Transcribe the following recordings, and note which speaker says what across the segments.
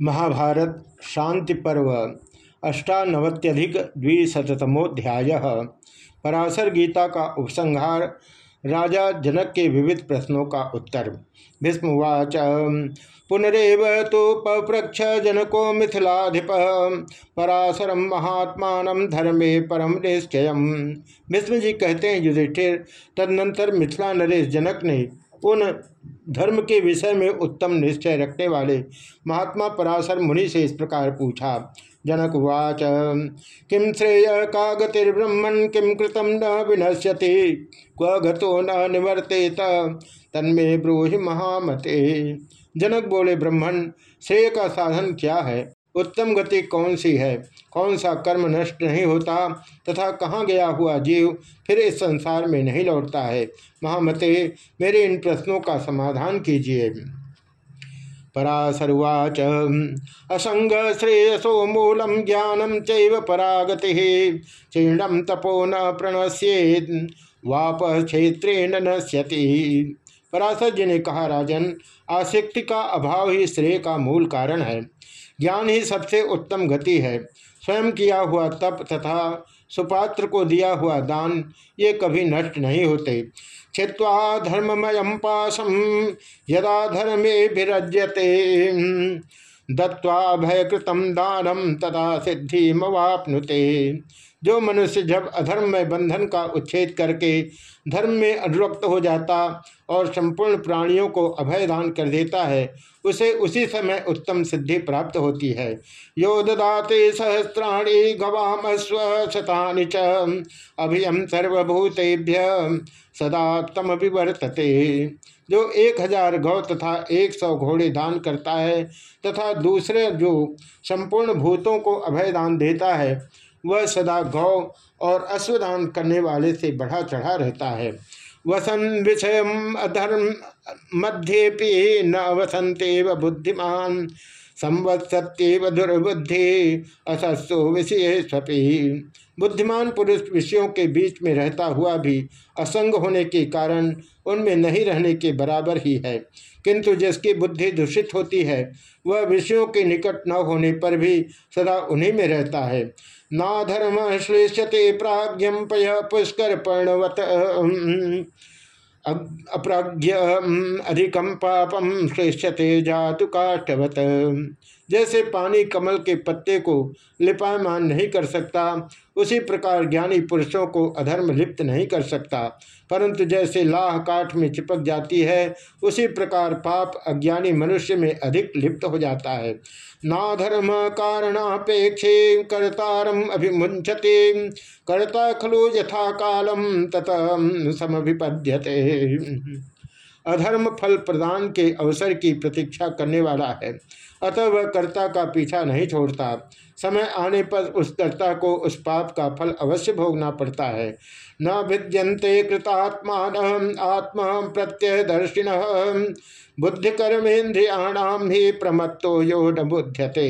Speaker 1: महाभारत शांति पर्व, अष्टानवत्यधिक द्विशतमोध्याय पराशर गीता का उपसंहार, राजा जनक के विविध प्रश्नों का उत्तर। भीष्मवाच पुनरव तो पप्रक्ष जनको मिथिलाधिप पराशरम महात्मा धर्मे परम निश्चय भीष्म जी कहते हैं, युधिष्ठिर, तदनंतर मिथिला नरेश जनक ने उन धर्म के विषय में उत्तम निश्चय रखने वाले महात्मा पराशर मुनि से इस प्रकार पूछा, जनक वाच किम श्रेय का गतिर्ब्रह्मण किम कृतम न विनश्यति? क्व गतो न निवर्तेत? तन्मे ब्रूहि महामते। जनक बोले ब्रह्मण श्रेय का साधन क्या है? उत्तम गति कौन सी है? कौन सा कर्म नष्ट नहीं होता? तथा कहाँ गया हुआ जीव? फिर इस संसार में नहीं लौटता है। महामते, मेरे इन प्रश्नों का समाधान कीजिए। पराशरुवाच, असंग श्रेयसो मूलम ज्ञानम चैव परागति क्षीणम तपो न प्रणश्येत, वाप क्षेत्रे नश्यति। पराशर जी ने कहा, राजन, आसक्ति का अभाव ही श्रेय का मूल कारण है। ज्ञान ही सबसे उत्तम गति है। स्वयं किया हुआ तप तथा सुपात्र को दिया हुआ दान, ये कभी नष्ट नहीं होते। छिवा धर्ममय पाशम यदा धर्मे विरज्यते। दत्वा भयकृतम दानम तथा सिद्धि मवापनुते जो मनुष्य जब अधर्म में बंधन का उच्छेद करके धर्म में अनुरक्त हो जाता और संपूर्ण प्राणियों को अभय दान कर देता है, उसे उसी समय उत्तम सिद्धि प्राप्त होती है। यो ददाते सहस्राणी गवाम स्वशतानि च। अभियम सर्वभूतेभ्य सदा तम विवर्तते। जो एक हज़ार गौ तथा एक सौ घोड़े दान करता है तथा दूसरे जो संपूर्ण भूतों को अभय दान देता है वह सदा गौ और अश्वदान करने वाले से बढ़ा चढ़ा रहता है। वसन विषय अधर्म मध्य न वसंते बुद्धिमान। संवत्सत्यव दुर्बुद्धि असस्ो विषय स्वपी बुद्धिमान पुरुष विषयों के बीच में रहता हुआ भी असंग होने के कारण उनमें नहीं रहने के बराबर ही है। किंतु जिसकी बुद्धि दूषित होती है, वह विषयों के निकट न होने पर भी सदा उन्हीं में रहता है। नाधर्म श्लेष्यते प्राज्ञम पय पुष्कर पर्णवत अप्राज्ञ अधिकम पापम श्रेष्ठते जातु काष्ठवत जैसे पानी कमल के पत्ते को लिपायमान नहीं कर सकता, उसी प्रकार ज्ञानी पुरुषों को अधर्म लिप्त नहीं कर सकता। परंतु जैसे लाह काठ में चिपक जाती है, उसी प्रकार पाप अज्ञानी मनुष्य में अधिक लिप्त हो जाता है। ना नाधर्म कारणापेक्षे कर्तारम अभिमुंचते कर्ता खलु यथा कालम तथा समभिपद्यते। अधर्म फल प्रदान के अवसर की प्रतीक्षा करने वाला है। अतः वह कर्ता का पीछा नहीं छोड़ता। समय आने पर उस कर्ता को उस पाप का फल अवश्य भोगना पड़ता है। न भिद्यंते कृतात्मान आत्मा प्रत्यय दर्शिन बुद्धि कर्मेन्द्रियाणाम ही प्रमत्तो यो न बुध्यते।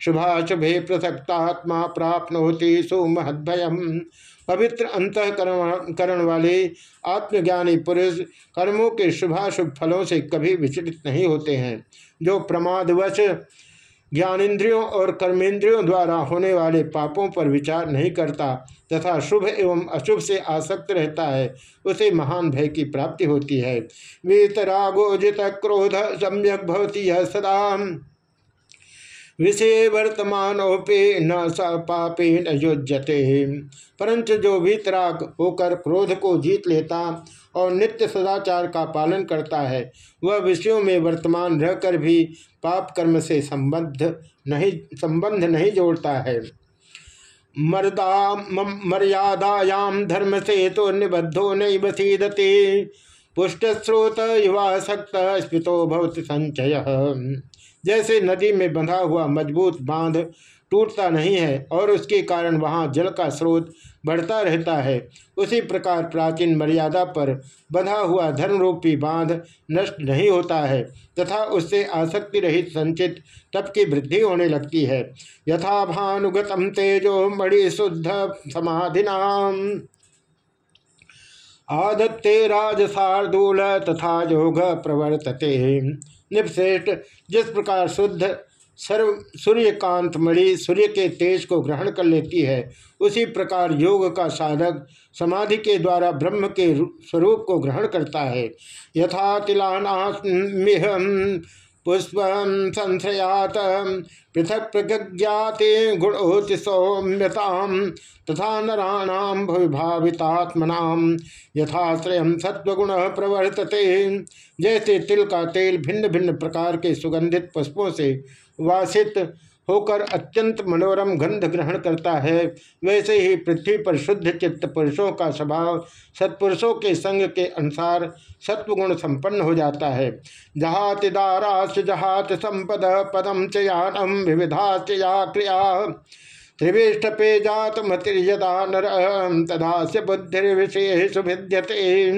Speaker 1: शुभाशुभे पृथक्तात्मा प्राप्नोति सुमहद्भयम। पवित्र अंतकरण वाले आत्मज्ञानी पुरुष कर्मों के शुभाशुभ फलों से कभी विचलित नहीं होते हैं, जो प्रमादवश ज्ञानेन्द्रियों और कर्मेंद्रियों द्वारा होने वाले पापों पर विचार नहीं करता तथा शुभ एवं अशुभ से आसक्त रहता है, उसे महान भय की प्राप्ति होती है। वीतरागोजित क्रोध सम्यक भवती है सदा विषय वर्तमानोपे न स पापे न योज्यते। परंतु जो वीतराग होकर क्रोध को जीत लेता और नित्य सदाचार का पालन करता है, वह विषयों में वर्तमान रहकर भी पाप कर्म से संबद्ध नहीं, संबंध नहीं जोड़ता है। मर्दा मर्यादायाम धर्म से तो निबद्धो नहीं बसीदते पुष्ट स्रोत युवासक्त स्पितो भवत संचय। जैसे नदी में बंधा हुआ मज़बूत बाँध टूटता नहीं है और उसके कारण वहाँ जल का स्रोत बढ़ता रहता है, उसी प्रकार प्राचीन मर्यादा पर बंधा हुआ धर्म रूपी बाँध नष्ट नहीं होता है तथा उससे आसक्ति रहित संचित तप की वृद्धि होने लगती है। यथा भानुगतम तेजो मणि शुद्ध समाधिनाम। आदत्ते राजसार्दूल तथा योग प्रवर्तते निपश्रेष्ठ जिस प्रकार शुद्ध सर्व सूर्यकांत मणि सूर्य के तेज को ग्रहण कर लेती है, उसी प्रकार योग का साधक समाधि के द्वारा ब्रह्म के स्वरूप को ग्रहण करता है। यथा तिलानामिह पुष्प संश्रयात पृथक प्रज्ञाते गुणोति सौम्यता तथा नाण भविभावितात्मना। यथाश्रय सत्वगुण प्रवर्तते। जैसे तिल का तेल भिन्न भिन्न प्रकार के सुगंधित पुष्पों से वासित होकर अत्यंत मनोरम गंध ग्रहण करता है। वैसे ही पृथ्वी पर शुद्ध चित्त पुरुषों का स्वभाव सत्पुरुषों के संग के अनुसार सत्वगुण संपन्न हो जाता है। जहाति दाराश जहात संपद पदम चयानम विविधा चया क्रिया। त्रिवेष्ट पे जात मतिर्यदा नर तदा से विषय सुभिद्यते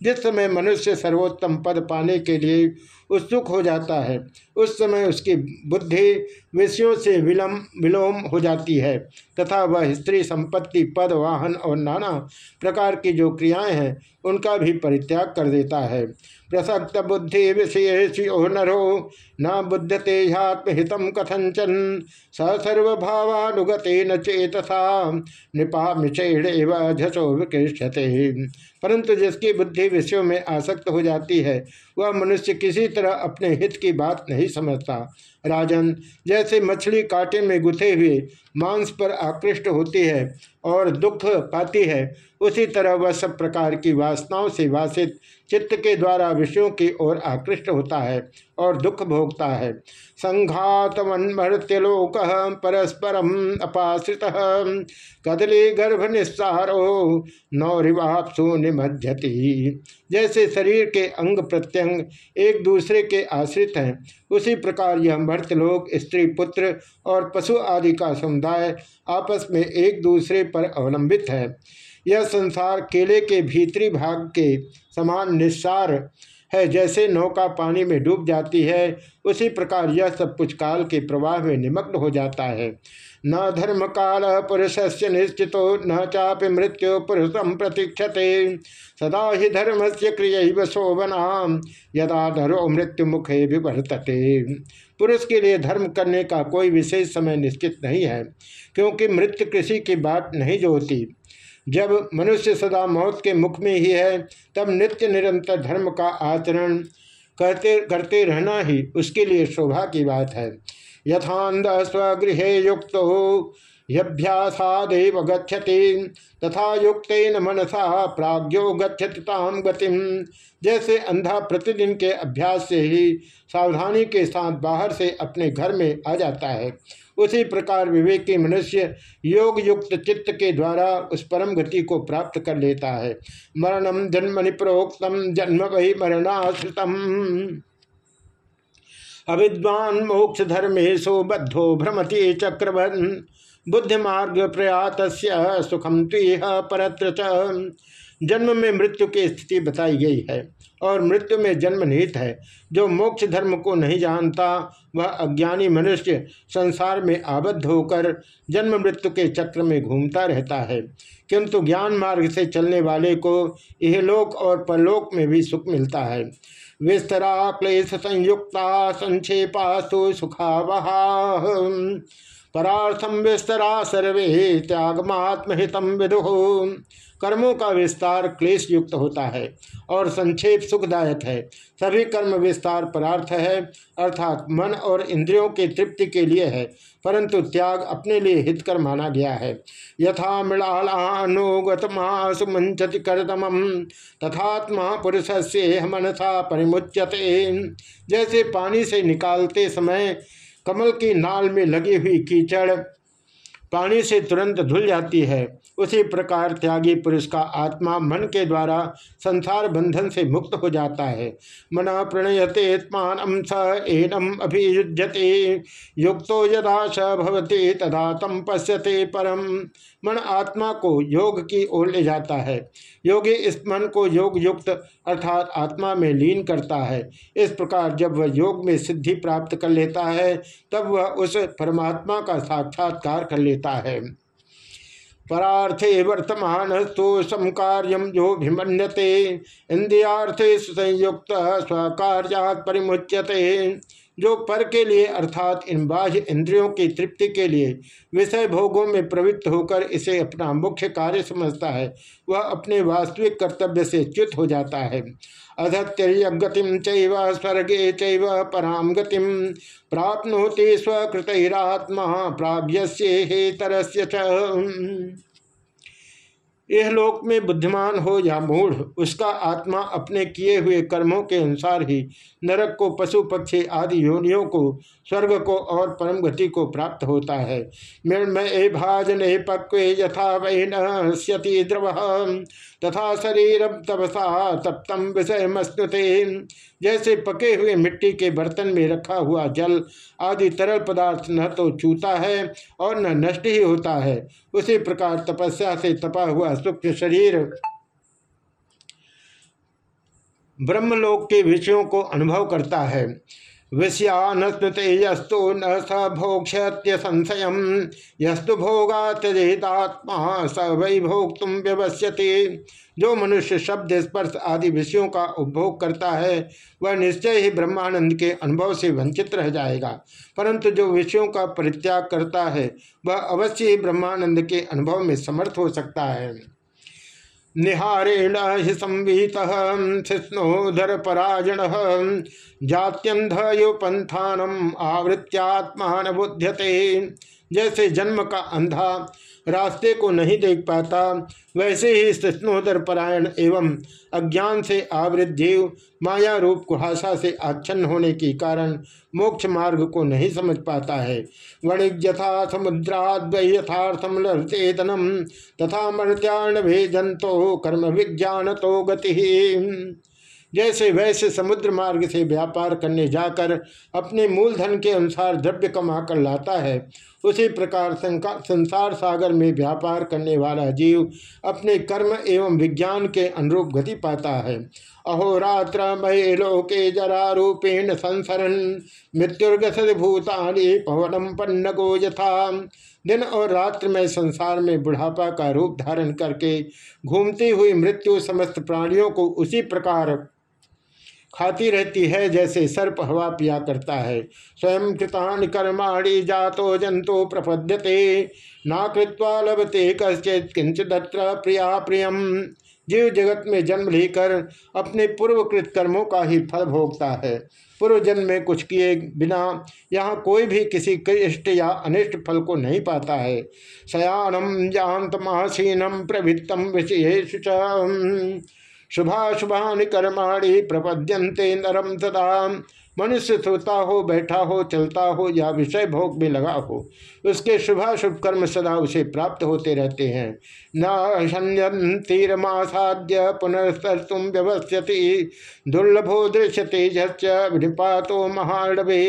Speaker 1: जिस समय मनुष्य सर्वोत्तम पद पाने के लिए उत्सुक हो जाता है। उस समय उसकी बुद्धि विषयों से विलम विलोम हो जाती है तथा वह स्त्री संपत्ति, पद, वाहन और नाना प्रकार की जो क्रियाएँ हैं, उनका भी परित्याग कर देता है। प्रसक्त बुद्धि विषय नरो न बुद्धते ह्यात्महित कथंचन स सर्वभावानुगते न चेतसा नृपा मिचेड़ झसो विकृष्यते। परंतु जिसकी बुद्धि विषयों में आसक्त हो जाती है वह मनुष्य किसी तरह अपने हित की बात नहीं समझता। राजन, जैसे मछली कांटे में गुथे हुए मांस पर आकृष्ट होती है और दुख पाती है उसी तरह वह सब प्रकार की वासनाओं से वासित चित्त के द्वारा विषयों की ओर आकृष्ट होता है और दुख भोगता है। संघात मर्त्यलोक परस्परम अपाश्रित। कदली गर्भ निस्सारो, नौरिवापसु निमध्यति। जैसे शरीर के अंग प्रत्यंग एक दूसरे के आश्रित हैं, उसी प्रकार यह मर्त्यलोक स्त्री, पुत्र और पशु आदि का समुदाय आपस में एक दूसरे पर अवलंबित है। यह संसार केले के भीतरी भाग के समान निस्सार है, जैसे नौका पानी में डूब जाती है, उसी प्रकार यह सब कुछ काल के प्रवाह में निमग्न हो जाता है। न धर्म काल पुरुष से निश्चितो, न चापि मृत्यु पुरुषम प्रतीक्षते। सदा ही धर्म से क्रिय शोभना यदा धरो मृत्यु मुखे विवर्तते। पुरुष के लिए धर्म करने का कोई विशेष समय निश्चित नहीं है, क्योंकि मृत्यु कृषि की बात नहीं जो होती जब मनुष्य सदा मौत के मुख में ही है, तब नित्य निरंतर धर्म का आचरण करते करते रहना ही उसके लिए शोभा की बात है। यथांध स्वगृह युक्त यभ्यासादेव गच्छति, तथा युक्त न मनसा प्राज्ञो गच्छताम गतिम। जैसे अंधा प्रतिदिन के अभ्यास से ही सावधानी के साथ बाहर से अपने घर में आ जाता है। उसी प्रकार विवेकी मनुष्य योग युक्त चित्त के द्वारा उस परम गति को प्राप्त कर लेता है। मरणम जन्म प्रोक्तम जन्म वही मरणाश्रितम। अविद्वान मोक्ष धर्मेशो बद्धो भ्रमति चक्रवन। बुद्धिमार्ग प्रयात सुखम तुह परत्र जन्म में मृत्यु की स्थिति बताई गई है और मृत्यु में जन्म निहित है। जो मोक्ष धर्म को नहीं जानता, वह अज्ञानी मनुष्य संसार में आबद्ध होकर जन्म मृत्यु के चक्र में घूमता रहता है। किंतु ज्ञान मार्ग से चलने वाले को यह लोक और परलोक में भी सुख मिलता है। विस्तरा क्लेश संयुक्ता संक्षेपा सुखावहा। परार्थम विस्तरा सर्वे त्यागमात्महितम विदु। कर्मों का विस्तार क्लेश युक्त होता है और संक्षेप सुखदायक है। सभी कर्म विस्तार परार्थ है, अर्थात मन और इंद्रियों के तृप्ति के लिए है, परंतु त्याग अपने लिए हितकर माना गया है। यथा मृणालानुगतमासुमंचति करदम तथात्मा पुरुष से मनसा परिमुच्यते। जैसे पानी से निकालते समय कमल की नाल में लगी हुई कीचड़ पानी से तुरंत धुल जाती है। उसी प्रकार त्यागी पुरुष का आत्मा मन के द्वारा संसार बंधन से मुक्त हो जाता है। मना प्रणयते स एनम अभियुजते युक्तो यदा स भवते तदा तम पश्यते परम मन आत्मा को योग की ओर ले जाता है। योगी इस मन को योग युक्त अर्थात आत्मा में लीन करता है। इस प्रकार जब वह योग में सिद्धि प्राप्त कर लेता है, तब वह उस परमात्मा का साक्षात्कार कर लेता है। परार्थे वर्तमान तो समकार्यम जो भिमन्यते, इंद्रियार्थे संयुक्त स्वकार्यात परिमुच्यते। जो पर के लिए, अर्थात इन बाह्य इंद्रियों की तृप्ति के लिए, विषय भोगों में प्रवृत्त होकर इसे अपना मुख्य कार्य समझता है, वह अपने वास्तविक कर्तव्य से च्युत हो जाता है। अधत्यगतिम चैव, स्वर्गे चैव पराम गतिम प्राप्नोति स्वकृतरात्मा प्राग्ञस्य हेतरस्य यह लोक में बुद्धिमान हो या मूढ़, उसका आत्मा अपने किए हुए कर्मों के अनुसार ही नरक को, पशु, पक्षी आदि योनियों को स्वर्ग को और परम गति को प्राप्त होता है। मृणमय भाजन पक्व यथा वही नश्यति द्रव। तथा शरीर तपसा तप्तम विषय मस्तुते जैसे पके हुए मिट्टी के बर्तन में रखा हुआ जल आदि तरल पदार्थ न तो चूता है और न नष्ट ही होता है। उसी प्रकार तपस्या से तपा हुआ सूक्ष्म शरीर ब्रह्मलोक के विषयों को अनुभव करता है। विषयानस्नुते यस्तु न स भोक्ष्य संशय यस्तु भोगा त्यजेतात्मा स वै भोक्तुम व्यवस्यते। जो मनुष्य शब्द स्पर्श आदि विषयों का उपभोग करता है, वह निश्चय ही ब्रह्मानंद के अनुभव से वंचित रह जाएगा। परंतु जो विषयों का परित्याग करता है, वह अवश्य ही ब्रह्मानंद के अनुभव में समर्थ हो सकता है। निहारेण हि संवीत शिष्णोधर पराजण। पंथानम आवृत्यात्मान बुध्यते जैसे जन्म का अंधा रास्ते को नहीं देख पाता। वैसे ही स्नोदर परायण एवं अज्ञान से आवृत जीव माया रूप कुहासा से आच्छन्न होने के कारण मोक्ष मार्ग को नहीं समझ पाता है। वणिज्यथा समुद्राद्वै यथार्थम लचेतनम तथा मर्त्याण भेजंतो कर्म विज्ञान तो गति। जैसे वैसे समुद्र मार्ग से व्यापार करने जाकर अपने मूलधन के अनुसार द्रव्य कमा कर लाता है, उसी प्रकार संसार सागर में व्यापार करने वाला जीव अपने कर्म एवं विज्ञान के अनुरूप गति पाता है। अहोरात्र मये लोके जरा रूपेण संसरन मृत्युर्गसद भूतानि पवनम पन्नगो यथा दिन और रात्र में संसार में बुढ़ापा का रूप धारण करके घूमती हुई मृत्यु समस्त प्राणियों को उसी प्रकार खाती रहती है, जैसे सर्प हवा पिया करता है। स्वयं कृतान कर्माणी जातो जंतो प्रपद्यते। ना कृत्वा लभते कश्चित किंचिदत्र प्रिया प्रियम। जीव जगत में जन्म लेकर अपने पूर्वकृत कर्मों का ही फल भोगता है। पूर्व जन्म में कुछ किए बिना यहाँ कोई भी किसी कृष्ट या अनिष्ट फल को नहीं पाता है। शयानम जानत महासीनम प्रवृत्तम विषयेश शुभाशुभानि कर्माणि प्रपद्यंते नरम सदा मनुष्य सोता हो, बैठा हो, चलता हो या विषय भोग में लगा हो, उसके शुभाशुभ कर्म सदा उसे प्राप्त होते रहते हैं। न तीरमासाद्य पुनर्स्तुम व्यवस्थति, दुर्लभो दृश्यते झपातो महाडभे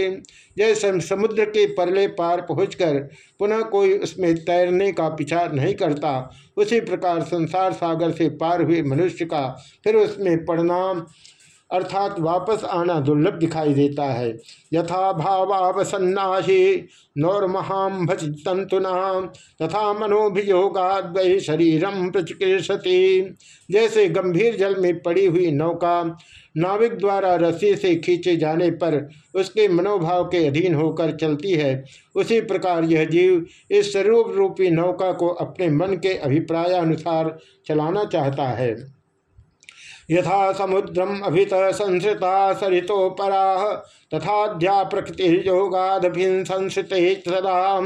Speaker 1: जैसे समुद्र के परले पार पहुंचकर पुनः कोई उसमें तैरने का विचार नहीं करता, उसी प्रकार संसार सागर से पार हुए मनुष्य का फिर उसमें परिणाम अर्थात वापस आना दुर्लभ दिखाई देता है। यथा भावावसन्नाही नौर्महाम तंतुना तथा मनोभियोगाद्वय शरीरम प्रचिकित्सती जैसे गंभीर जल में पड़ी हुई नौका नाविक द्वारा रस्सी से खींचे जाने पर उसके मनोभाव के अधीन होकर चलती है, उसी प्रकार यह जीव इस स्वरूप रूपी नौका को अपने मन के अभिप्रायानुसार चलाना चाहता है। यथा समुद्रम अभित संसृता सरितो परा तथा प्रकृति योगादभिन संसृत सदा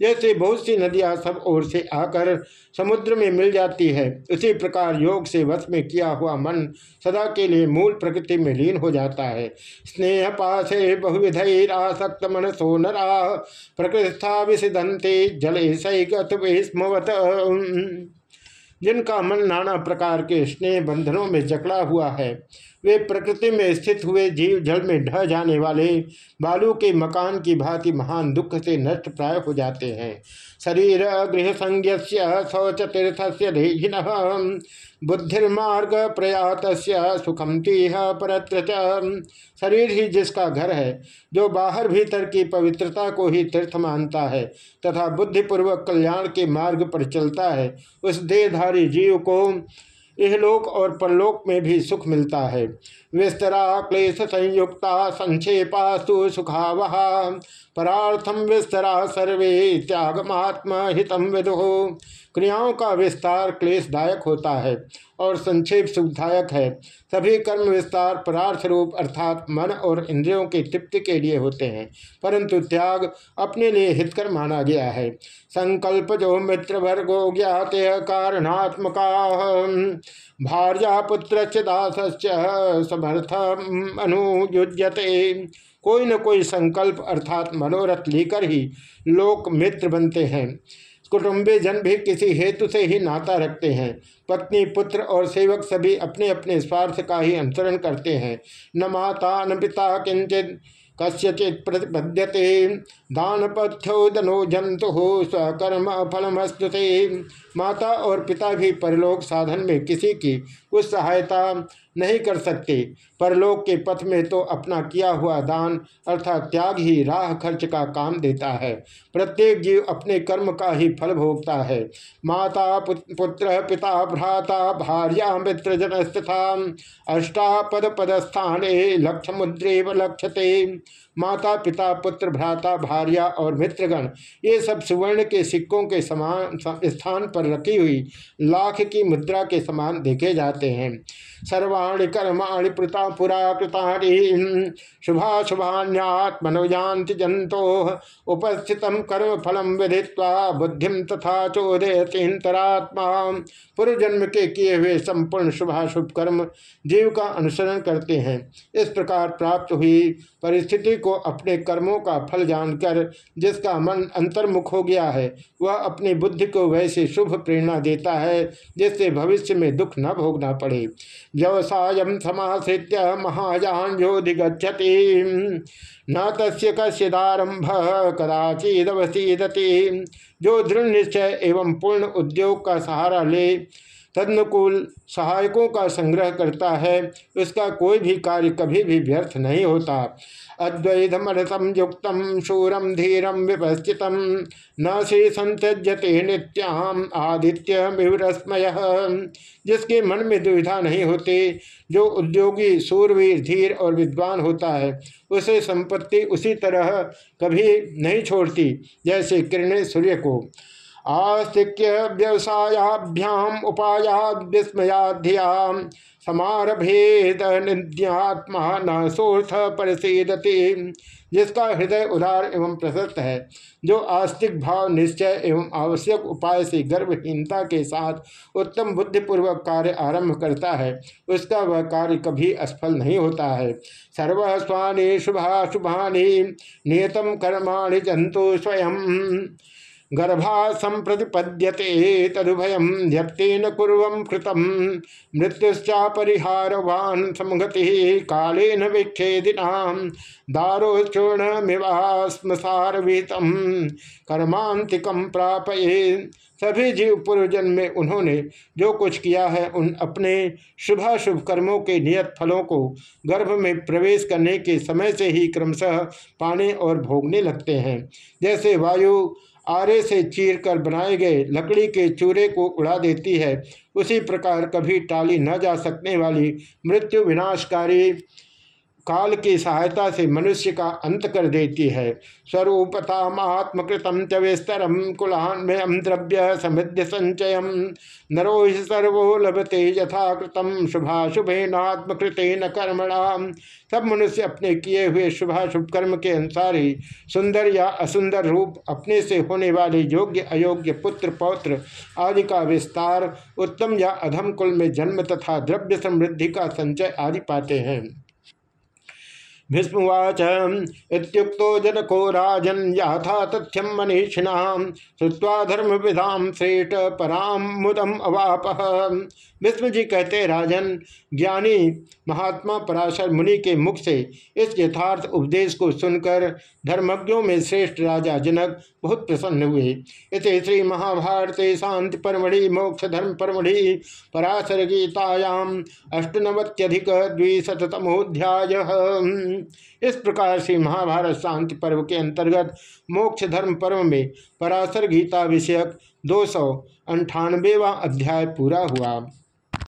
Speaker 1: जैसे बहुत सी नदियाँ सब ओर से आकर समुद्र में मिल जाती है। उसी प्रकार योग से वश में किया हुआ मन सदा के लिए मूल प्रकृति में लीन हो जाता है। स्नेह पाशे बहुविधरासक्त मन सोनरा प्रकृष्ठा विषिदंते जले सैगत स्मवत जिनका मन नाना प्रकार के स्नेह बंधनों में जकड़ा हुआ है वे प्रकृति में स्थित हुए जीव जल में ढह जाने वाले बालू के मकान की भांति महान दुख से नष्ट प्राय हो जाते हैं। शरीर गृह संज्ञ शौच तीर्थ से धीन बुद्धिर्मार्ग प्रयात सुखम तीह परत्र शरीर ही जिसका घर है, जो बाहर भीतर की पवित्रता को ही तीर्थ मानता है तथा बुद्धिपूर्वक कल्याण के मार्ग पर चलता है, उस देहधारी जीव को इहलोक और परलोक में भी सुख मिलता है। विस्तरा क्लेश संयुक्ता संक्षेपास्तु सुखावहा परार्थम विस्तरा सर्वे त्यागमात्मा हितम विदो। क्रियाओं का विस्तार क्लेशदायक होता है। और संक्षेप सुखदायक है। सभी कर्म विस्तार परार्थ रूप अर्थात मन और इंद्रियों की तृप्ति के लिए होते हैं, परंतु त्याग अपने लिए हितकर माना गया है। संकल्प जो मित्र वर्गो ज्ञात कारणात्मका, भार्या पुत्र दास अनुयुजते कोई न कोई संकल्प अर्थात मनोरथ लेकर ही लोक मित्र बनते हैं। कुटुंबी जन भी किसी हेतु से ही नाता रखते हैं। पत्नी, पुत्र और सेवक सभी अपने अपने स्वार्थ का ही अनुसरण करते हैं। न माता, न पिता किंचित कस्यचित प्रतिपद्यते। दान पथ्यो दनो जंतु हो स्वकर्म फलमस्तुते। माता और पिता भी परलोक साधन में किसी की कुछ सहायता नहीं कर सकते। परलोक के पथ में तो अपना किया हुआ दान अर्थात त्याग ही राह खर्च का काम देता है। प्रत्येक जीव अपने कर्म का ही फल भोगता है। माता पुत्र, पिता, भ्राता, भार्या, मित्र, जनस्तथा, अष्टापद पदस्थान लक्ष्य मुद्रेव लक्ष्यते माता, पिता, पुत्र, भ्राता, भार्या और मित्रगण, ये सब सुवर्ण के सिक्कों के समान स्थान पर रखी हुई लाख की मुद्रा के समान देखे जाते हैं। सर्वाणि कर्माणि प्रता पुरा कृतानि। शुभा शुभान्यात्मनुजाति जंतो उपस्थित कर्म फलम विधित्वा बुद्धिम तथा चोदयतीतरात्मा पूर्व पूर्वजन्म के किए हुए संपूर्ण शुभाशुभ कर्म जीव का अनुसरण करते हैं। इस प्रकार प्राप्त हुई परिस्थिति को अपने कर्मों का फल जानकर, जिसका मन अंतर्मुख हो गया है, वह अपनी बुद्धि को वैसे शुभ प्रेरणा देता है, जिससे भविष्य में दुख न भोगना पड़े। व्यवसाय समाश्रित्य महायान जो दिगछति न तस्य कश्यदारंभ कदाचिदवसीदति। जो दृढ़ निश्चय एवं पूर्ण उद्योग का सहारा ले तदनुकूल सहायकों का संग्रह करता है उसका कोई भी कार्य कभी भी व्यर्थ नहीं होता। अद्वैतमरसम युक्त शूरम धीरम विपस्थित न से संत्यजते नित्याम आदित्य विवरस्मय। जिसके मन में दुविधा नहीं होती, जो उद्योगी सूरवीर धीर और विद्वान होता है, उसे संपत्ति उसी तरह कभी नहीं छोड़ती, जैसे किरणें सूर्य को। आस्तिक्य व्यवसायाभ्याम उपाया विस्मयाध्याम समारभेद निध्यात्मा न सोर्थ परिसीदति जिसका हृदय उदार एवं प्रशस्त है, जो आस्तिक भाव, निश्चय एवं आवश्यक उपाय से गर्भहीनता के साथ उत्तम बुद्धिपूर्वक कार्य आरंभ करता है, उसका वह कार्य कभी असफल नहीं होता है। सर्वस्वानी शुभा शुभानी नियतम कर्माणि जंतु स्वयं गर्भा संप्रतिपद्यते तदुभयम ध्यक्तेन पूर्व कृतम मृत्युश्चा परिहारवान समगति कालेन विच्छेदिना दारोचूर्णमिवास्मसार विहितम कर्मांतिकम प्रापये। सभी जीव पूर्व जन्म में उन्होंने जो कुछ किया है, उन अपने शुभाशुभ कर्मों के नियत फलों को गर्भ में प्रवेश करने के समय से ही क्रमशः पाने और भोगने लगते हैं। जैसे वायु आरे से चीर कर बनाए गए लकड़ी के चूरे को उड़ा देती है। उसी प्रकार कभी टाली न जा सकने वाली मृत्यु विनाशकारी काल की सहायता से मनुष्य का अंत कर देती है। स्वरूपता महात्मकृतम च कुलान्वयम द्रव्य समृद्ध संचय नरो सर्वो लभते यथाकृतम शुभाशुभेनात्मकृतेन कर्मणा। सब मनुष्य अपने किए हुए शुभाशुभ कर्म के अनुसार ही सुंदर या असुंदर रूप अपने से होने वाले योग्य, अयोग्य, पुत्र, पौत्र आदि का विस्तार, उत्तम या अधम कुल में जन्म तथा द्रव्य समृद्धि का संचय आदि पाते हैं। भीष्मवाच जनको राजन यथा तथ्यम मनीषिणा श्रुवा धर्म विधाम श्रेष्ठ पराम मुदम अवाप। भीष्म जी कहते, राजन, ज्ञानी महात्मा पराशर मुनि के मुख से इस यथार्थ उपदेश को सुनकर धर्मज्ञों में श्रेष्ठ राजा जनक बहुत प्रसन्न हुए। इस श्री महाभारत शांति परमढ़ि, मोक्ष धर्म परमढ़ि, पराशर गीतायाम अष्टनवत्यधिक द्विशतमोध्याय इस प्रकार से महाभारत शांति पर्व के अंतर्गत मोक्ष धर्म पर्व में पराशर गीता विषयक दो सौ अंठानवेवा अध्याय पूरा हुआ।